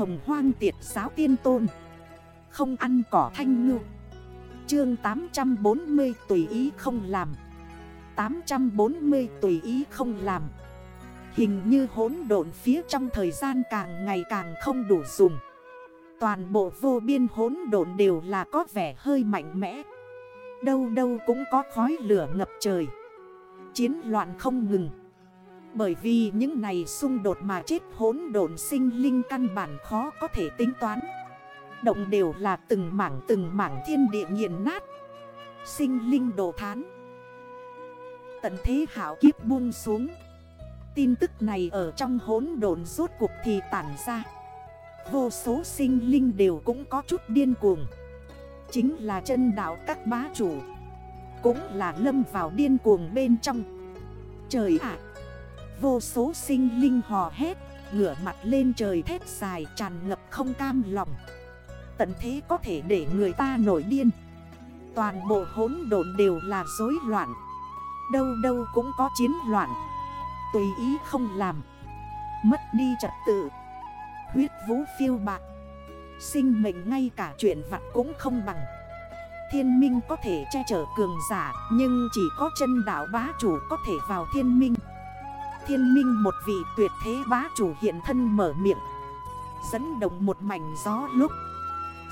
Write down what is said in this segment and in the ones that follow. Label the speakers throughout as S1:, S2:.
S1: Hồng hoang tiệt giáo tiên tôn. Không ăn cỏ thanh ngư. Chương 840 tùy ý không làm. 840 tùy ý không làm. Hình như hỗn độn phía trong thời gian càng ngày càng không đủ dùng. Toàn bộ vô biên hỗn độn đều là có vẻ hơi mạnh mẽ. Đâu đâu cũng có khói lửa ngập trời. Chiến loạn không ngừng. Bởi vì những này xung đột mà chết hỗn độn sinh linh căn bản khó có thể tính toán. Động đều là từng mảng từng mảng thiên địa nghiền nát. Sinh linh đồ thán. Tận thế hảo kiếp buông xuống. Tin tức này ở trong hỗn độn rốt cuộc thì tản ra. Vô số sinh linh đều cũng có chút điên cuồng. Chính là chân đảo các bá chủ. Cũng là lâm vào điên cuồng bên trong. Trời ạ! Vô số sinh linh hò hét, Ngửa mặt lên trời thét dài tràn ngập không cam lòng. Tận thế có thể để người ta nổi điên. Toàn bộ hỗn độn đều là rối loạn. Đâu đâu cũng có chiến loạn. Tùy ý không làm. Mất đi trật tự. Huyết vũ phiêu bạc Sinh mệnh ngay cả chuyện vặt cũng không bằng. Thiên minh có thể che chở cường giả, Nhưng chỉ có chân đảo bá chủ có thể vào thiên minh. Thiên minh một vị tuyệt thế bá chủ hiện thân mở miệng. Dẫn động một mảnh gió lúc.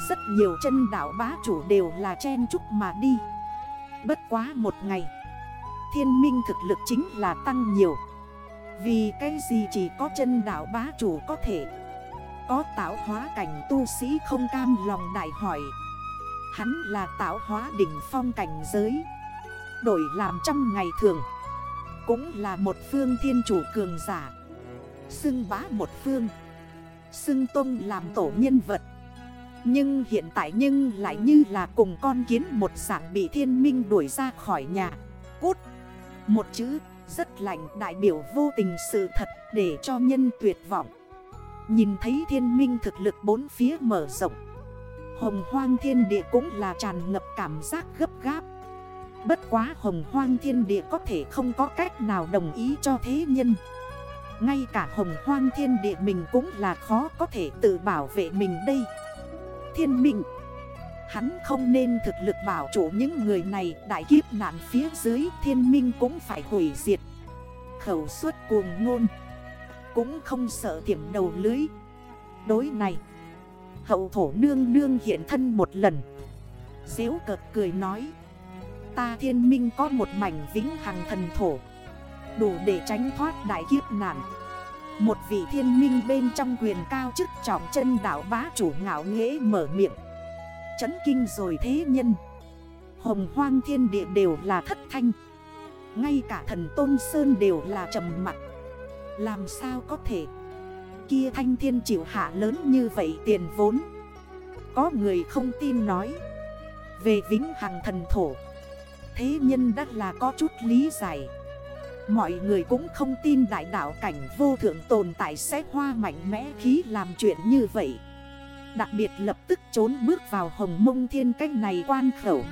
S1: Rất nhiều chân đảo bá chủ đều là chen chúc mà đi. Bất quá một ngày, Thiên minh thực lực chính là tăng nhiều. Vì cái gì chỉ có chân đảo bá chủ có thể? Có tạo hóa cảnh tu sĩ không cam lòng đại hỏi. Hắn là tạo hóa đỉnh phong cảnh giới. Đổi làm trong ngày thường. Cũng là một phương thiên chủ cường giả. Xưng bá một phương. Xưng tông làm tổ nhân vật. Nhưng hiện tại nhưng lại như là cùng con kiến một dạng bị thiên minh đuổi ra khỏi nhà. Cút. Một chữ, rất lạnh, đại biểu vô tình sự thật, để cho nhân tuyệt vọng. Nhìn thấy thiên minh thực lực bốn phía mở rộng. Hồng hoang thiên địa cũng là tràn ngập cảm giác gấp gáp. Bất quá hồng hoang thiên địa có thể không có cách nào đồng ý cho thế nhân. Ngay cả hồng hoang thiên địa mình cũng là khó có thể tự bảo vệ mình đây. Thiên minh, Hắn không nên thực lực bảo chủ những người này. Đại kiếp nạn phía dưới, thiên minh cũng phải hủy diệt. Khẩu suất cuồng ngôn, Cũng không sợ tiệm đầu lưới. Đối này, Hậu thổ nương nương hiện thân một lần. Xéo cợt cười nói Ta thiên minh có một mảnh vĩnh hằng thần thổ. Đủ để tránh thoát đại kiếp nạn. Một vị thiên minh bên trong quyền cao chức trọng chân đảo bá chủ ngạo nghễ mở miệng. Chấn kinh rồi thế nhân. Hồng hoang thiên địa đều là thất thanh. Ngay cả thần Tôn Sơn đều là trầm mặt Làm sao có thể? Kia thanh thiên chịu hạ lớn như vậy tiền vốn. Có người không tin nói. Về vĩnh hằng thần thổ Thế nhân đã là có chút lý giải Mọi người cũng không tin đại đạo cảnh vô thượng tồn tại sẽ hoa mạnh mẽ khí làm chuyện như vậy Đặc biệt lập tức trốn bước vào hồng mông thiên cách này quan khẩu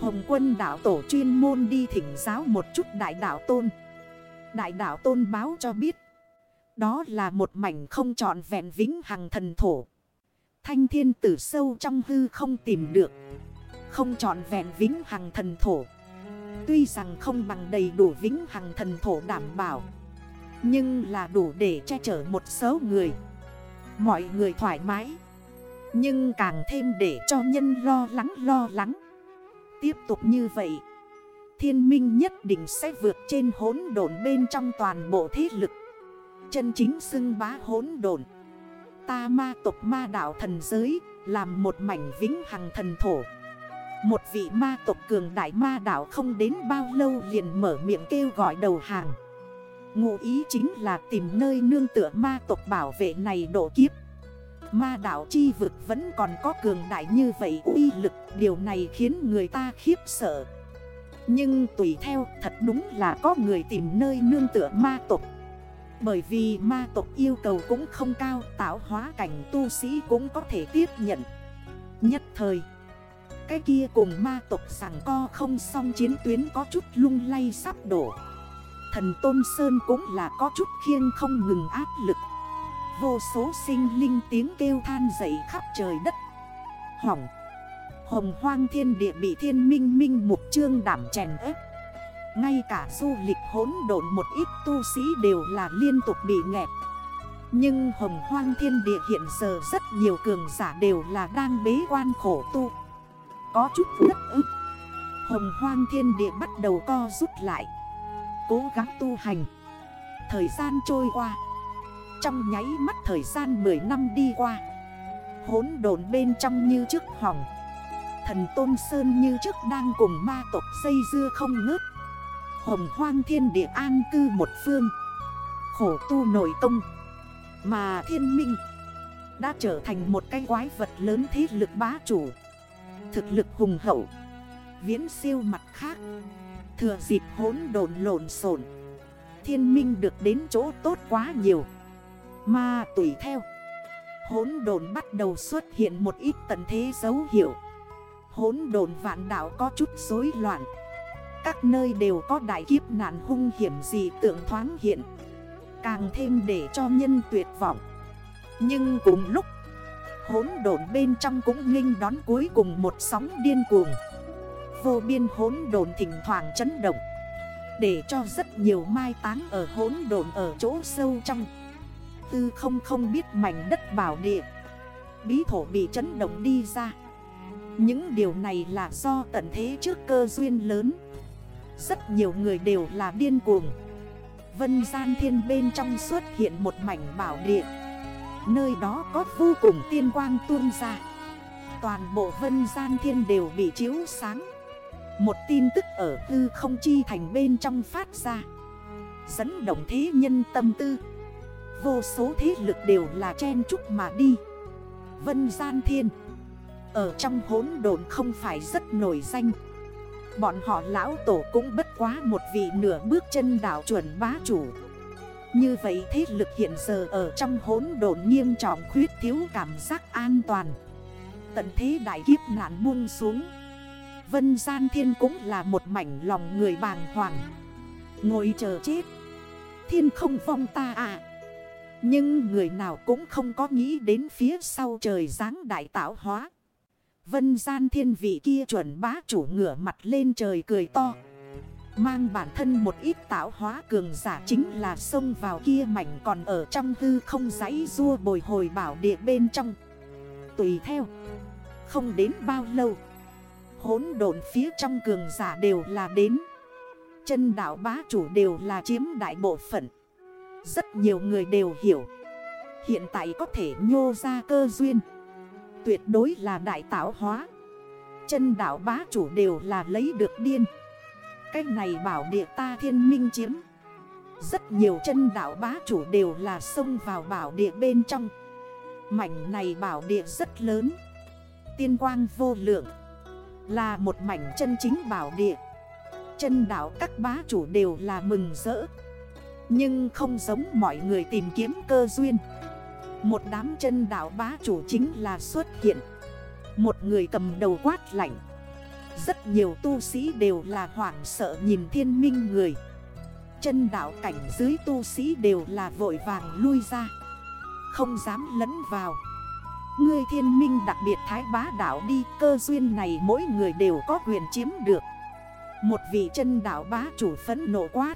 S1: Hồng quân đạo tổ chuyên môn đi thỉnh giáo một chút đại đạo tôn Đại đạo tôn báo cho biết, đó là một mảnh không trọn vẹn vĩnh hằng thần thổ. Thanh thiên tử sâu trong hư không tìm được. Không trọn vẹn vĩnh hằng thần thổ. Tuy rằng không bằng đầy đủ vĩnh hằng thần thổ đảm bảo. Nhưng là đủ để che chở một số người. Mọi người thoải mái. Nhưng càng thêm để cho nhân lo lắng lo lắng. Tiếp tục như vậy. Thiên minh nhất định sẽ vượt trên hốn đồn bên trong toàn bộ thế lực. Chân chính xưng bá hỗn độn Ta ma tộc ma đảo thần giới, Làm một mảnh vĩnh hằng thần thổ một vị ma tộc cường đại ma đảo không đến bao lâu liền mở miệng kêu gọi đầu hàng. Ngụ ý chính là tìm nơi nương tựa ma tộc bảo vệ này độ kiếp. Ma đảo chi vực vẫn còn có cường đại như vậy uy lực, Điều này khiến người ta khiếp sợ. Nhưng tùy theo, thật đúng là có người tìm nơi nương tựa ma tộc. Bởi vì ma tộc yêu cầu cũng không cao, Tạo hóa cảnh tu sĩ cũng có thể tiếp nhận. Nhất thời cái kia cùng ma tộc sẵn co không xong chiến tuyến có chút lung lay sắp đổ. Thần Tôn Sơn cũng là có chút khiêng không ngừng áp lực. Vô số sinh linh tiếng kêu than dậy khắp trời đất. Hỏng. Hồng hoang thiên địa bị thiên minh minh mục trương đảm chèn ép. Ngay cả du lịch hỗn độn một ít tu sĩ đều là liên tục bị nghẹt. Nhưng hồng hoang thiên địa hiện giờ rất nhiều cường giả đều là đang bế quan khổ tu. Có chút đất ức Hồng hoang thiên địa bắt đầu co rút lại. Cố gắng tu hành. Thời gian trôi qua. Trong nháy mắt thời gian 10 năm đi qua. Hốn đồn bên trong như trước hỏng. Thần Tôn Sơn như trước đang cùng ma tộc xây dưa không ngớt. Hồng hoang thiên địa an cư một phương. Khổ tu nổi công. Mà thiên minh Đã trở thành một cái quái vật lớn thế lực bá chủ. Thực lực hùng hậu. Viễn siêu mặt khác. Thừa dịp hỗn đồn lộn xộn. Thiên minh được đến chỗ tốt quá nhiều. Mà tùy theo, Hỗn đồn bắt đầu xuất hiện một ít tận thế dấu hiệu. Hỗn đồn vạn đảo có chút rối loạn. Các nơi đều có đại kiếp nạn hung hiểm gì tượng thoáng hiện. Càng thêm để cho nhân tuyệt vọng. Nhưng cùng lúc hốn đồn bên trong cũng nghênh đón cuối cùng một sóng điên cuồng. Vô biên hỗn đồn thỉnh thoảng chấn động, Để cho rất nhiều mai táng ở hỗn đồn ở chỗ sâu trong. Tư không không biết mảnh đất bảo địa, Bí thổ bị chấn động đi ra. Những điều này là do tận thế trước cơ duyên lớn. Rất nhiều người đều là điên cuồng. Vân gian thiên bên trong xuất hiện một mảnh bảo địa. Nơi đó có vô cùng tiên quang tuôn ra. Toàn bộ vân gian thiên đều bị chiếu sáng. Một tin tức ở hư không chi thành bên trong phát ra. Dẫn động thế nhân tâm tư. Vô số thế lực đều là chen chúc mà đi. Vân Gian Thiên. Ở trong hốn đồn không phải rất nổi danh. Bọn họ lão tổ cũng bất quá một vị nửa bước chân đảo chuẩn bá chủ. Như vậy thế lực hiện giờ ở trong hốn đồn nghiêm trọng khuyết thiếu cảm giác an toàn. Tận thế đại kiếp nạn buông xuống. Vân Gian Thiên cũng là một mảnh lòng người bàng hoàng. Ngồi chờ chết. Thiên không phong ta à. Nhưng người nào cũng không có nghĩ đến phía sau trời dáng đại tạo hóa. Vân Gian Thiên vị kia chuẩn bá chủ ngửa mặt lên trời cười to. Mang bản thân một ít tạo hóa cường giả chính là xông vào kia mảnh còn ở trong hư không giấy rua bồi hồi bảo địa bên trong. Tùy theo, Không đến bao lâu Hốn độn phía trong cường giả đều là đến. Chân đảo bá chủ đều là chiếm đại bộ phận. Rất nhiều người đều hiểu, Hiện tại có thể nhô ra cơ duyên. Tuyệt đối là đại tạo hóa. Chân đảo bá chủ đều là lấy được điên. Cách này bảo địa ta thiên minh chiếm. Rất nhiều chân đảo bá chủ đều là xông vào bảo địa bên trong. Mảnh này bảo địa rất lớn. Tiên quang vô lượng. Là một mảnh chân chính bảo địa. Chân đảo các bá chủ đều là mừng rỡ. Nhưng không giống mọi người tìm kiếm cơ duyên. Một đám chân đảo bá chủ chính là xuất hiện. Một người cầm đầu quát lạnh. Rất nhiều tu sĩ đều là hoảng sợ nhìn thiên minh người. Chân đảo cảnh dưới tu sĩ đều là vội vàng lui ra. Không dám lấn vào. Ngươi thiên minh đặc biệt thái bá đảo đi, Cơ duyên này mỗi người đều có quyền chiếm được. Một vị chân đảo bá chủ phấn nộ quát.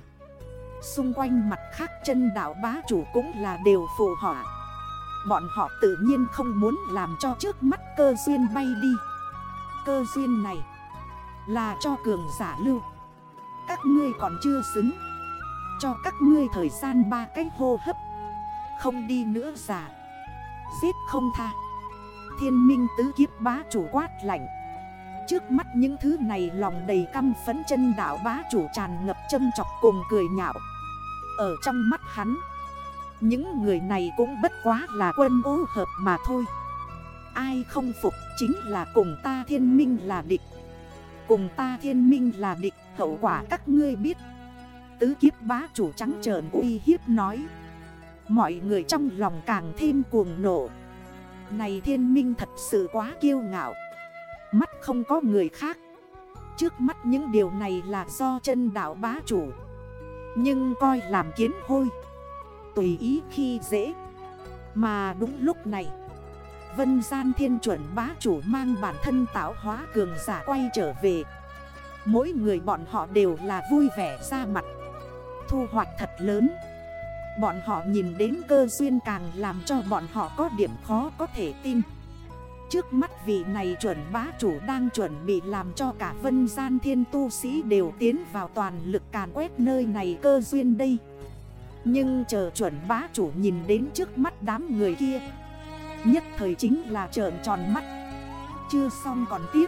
S1: Xung quanh mặt khác chân đảo bá chủ cũng là đều phù họa. Bọn họ tự nhiên không muốn làm cho trước mắt cơ duyên bay đi. Cơ duyên này là cho cường giả lưu. Các ngươi còn chưa xứng. Cho các ngươi thời gian ba cách hô hấp. Không đi nữa giả Giết không tha. Thiên minh tứ kiếp bá chủ quát lạnh. Trước mắt những thứ này lòng đầy căm phấn chân đảo bá chủ tràn ngập châm chọc cùng cười nhạo. Ở trong mắt hắn, Những người này cũng bất quá là quân ô hợp mà thôi. Ai không phục chính là cùng ta thiên minh là địch. Cùng ta thiên minh là địch, hậu quả các ngươi biết. Tứ kiếp bá chủ trắng trợn uy hiếp nói. Mọi người trong lòng càng thêm cuồng nộ. Này thiên minh thật sự quá kiêu ngạo. Mắt không có người khác. Trước mắt những điều này là do chân đảo bá chủ. Nhưng coi làm kiến hôi. Tùy ý khi dễ. Mà đúng lúc này Vân gian thiên chuẩn bá chủ mang bản thân tạo hóa cường giả quay trở về. Mỗi người bọn họ đều là vui vẻ ra mặt. Thu hoạch thật lớn. Bọn họ nhìn đến cơ duyên càng làm cho bọn họ có điểm khó có thể tin. Trước mắt vị này chuẩn bá chủ đang chuẩn bị làm cho cả vân gian thiên tu sĩ đều tiến vào toàn lực càn quét nơi này cơ duyên đây. Nhưng chờ chuẩn bá chủ nhìn đến trước mắt đám người kia Nhất thời chính là trợn tròn mắt. Chưa xong còn tiếp.